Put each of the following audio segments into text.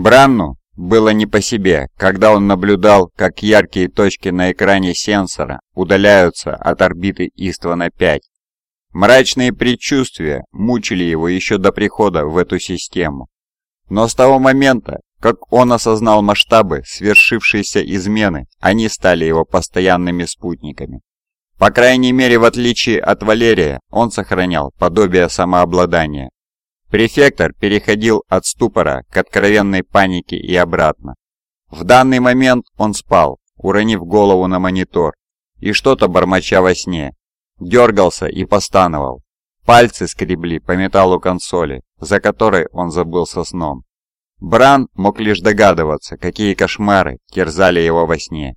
Бранну было не по себе, когда он наблюдал, как яркие точки на экране сенсора удаляются от орбиты Иствана-5. Мрачные предчувствия мучили его еще до прихода в эту систему. Но с того момента, как он осознал масштабы свершившейся измены, они стали его постоянными спутниками. По крайней мере, в отличие от Валерия, он сохранял подобие самообладания. Префектор переходил от ступора к откровенной панике и обратно. В данный момент он спал, уронив голову на монитор, и что-то бормоча во сне. Дергался и постановал. Пальцы скребли по металлу консоли, за которой он забыл со сном. Бран мог лишь догадываться, какие кошмары терзали его во сне,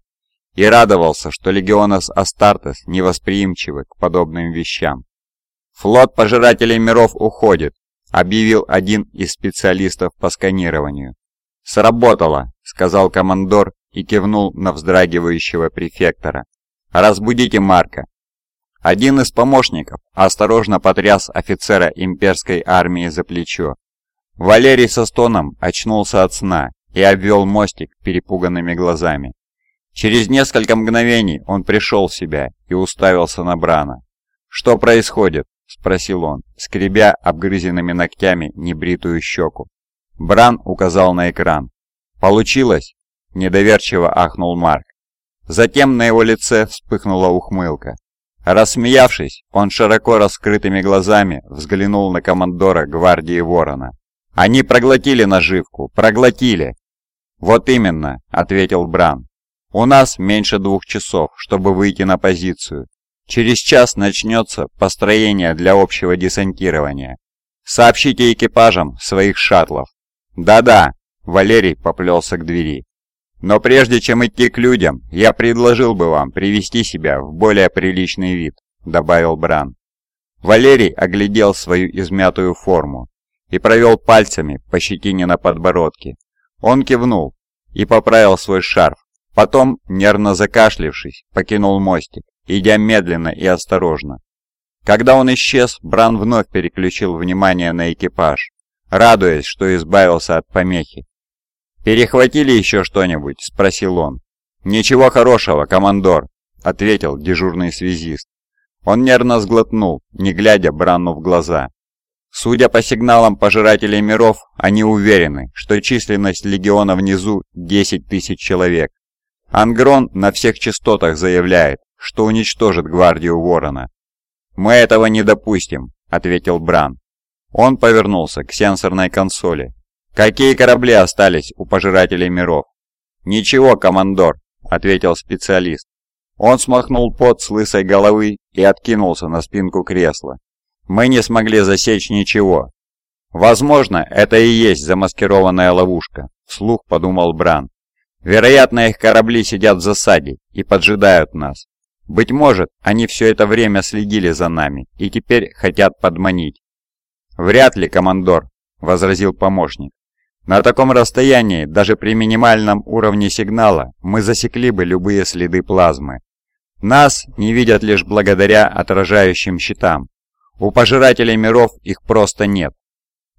и радовался, что Легионас Астартес невосприимчивы к подобным вещам. «Флот Пожирателей Миров уходит», объявил один из специалистов по сканированию. «Сработало», — сказал командор и кивнул на вздрагивающего префектора. «Разбудите Марка». Один из помощников осторожно потряс офицера имперской армии за плечо. Валерий со стоном очнулся от сна и обвел мостик перепуганными глазами. Через несколько мгновений он пришел в себя и уставился на Брана. «Что происходит?» — спросил он, скребя обгрызенными ногтями небритую щеку. Бран указал на экран. «Получилось?» — недоверчиво ахнул Марк. Затем на его лице вспыхнула ухмылка. Рассмеявшись, он широко раскрытыми глазами взглянул на командора гвардии Ворона. «Они проглотили наживку, проглотили!» «Вот именно», — ответил Бран. «У нас меньше двух часов, чтобы выйти на позицию. Через час начнется построение для общего десантирования. Сообщите экипажам своих шаттлов. Да-да, Валерий поплелся к двери. Но прежде чем идти к людям, я предложил бы вам привести себя в более приличный вид, добавил Бран. Валерий оглядел свою измятую форму и провел пальцами по щетине на подбородке. Он кивнул и поправил свой шарф, потом, нервно закашлившись, покинул мостик идя медленно и осторожно. Когда он исчез, Бран вновь переключил внимание на экипаж, радуясь, что избавился от помехи. «Перехватили еще что-нибудь?» – спросил он. «Ничего хорошего, командор», – ответил дежурный связист. Он нервно сглотнул, не глядя Бранну в глаза. Судя по сигналам пожирателей миров, они уверены, что численность легиона внизу 10 тысяч человек. Ангрон на всех частотах заявляет, что уничтожит гвардию Ворона. «Мы этого не допустим», — ответил Бран. Он повернулся к сенсорной консоли. «Какие корабли остались у Пожирателей Миров?» «Ничего, командор», — ответил специалист. Он смахнул пот с лысой головы и откинулся на спинку кресла. «Мы не смогли засечь ничего». «Возможно, это и есть замаскированная ловушка», — вслух подумал Бран. «Вероятно, их корабли сидят в засаде и поджидают нас. Быть может, они все это время следили за нами и теперь хотят подманить. «Вряд ли, командор», — возразил помощник. «На таком расстоянии, даже при минимальном уровне сигнала, мы засекли бы любые следы плазмы. Нас не видят лишь благодаря отражающим щитам. У пожирателей миров их просто нет».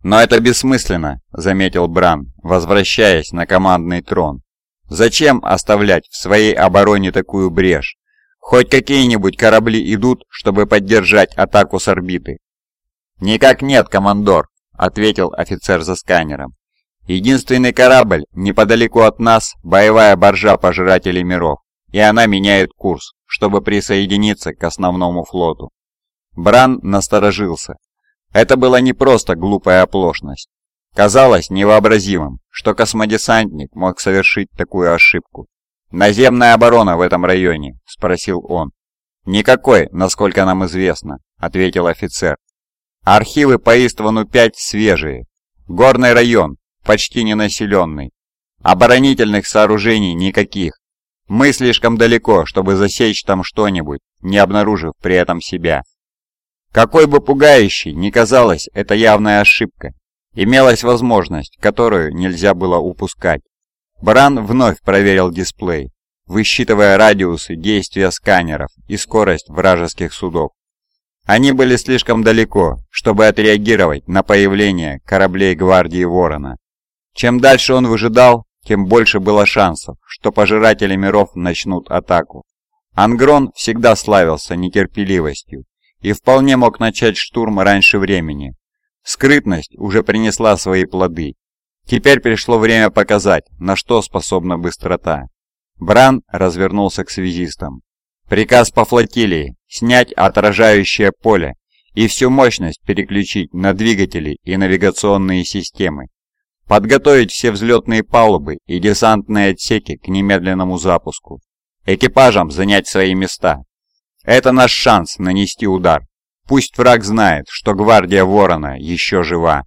«Но это бессмысленно», — заметил Бран, возвращаясь на командный трон. «Зачем оставлять в своей обороне такую брешь? Хоть какие-нибудь корабли идут, чтобы поддержать атаку с орбиты?» «Никак нет, командор», — ответил офицер за сканером. «Единственный корабль неподалеку от нас — боевая боржа Пожирателей Миров, и она меняет курс, чтобы присоединиться к основному флоту». Бран насторожился. Это была не просто глупая оплошность. Казалось невообразимым, что космодесантник мог совершить такую ошибку. «Наземная оборона в этом районе?» – спросил он. «Никакой, насколько нам известно», – ответил офицер. «Архивы по Иствану-5 свежие. Горный район, почти ненаселенный. Оборонительных сооружений никаких. Мы слишком далеко, чтобы засечь там что-нибудь, не обнаружив при этом себя». Какой бы пугающей ни казалась это явная ошибка, имелась возможность, которую нельзя было упускать. Бран вновь проверил дисплей, высчитывая радиусы действия сканеров и скорость вражеских судов. Они были слишком далеко, чтобы отреагировать на появление кораблей гвардии Ворона. Чем дальше он выжидал, тем больше было шансов, что пожиратели миров начнут атаку. Ангрон всегда славился нетерпеливостью и вполне мог начать штурм раньше времени. Скрытность уже принесла свои плоды. Теперь пришло время показать, на что способна быстрота. Бран развернулся к связистам. Приказ по флотилии – снять отражающее поле и всю мощность переключить на двигатели и навигационные системы. Подготовить все взлетные палубы и десантные отсеки к немедленному запуску. Экипажам занять свои места. Это наш шанс нанести удар. Пусть враг знает, что гвардия Ворона еще жива.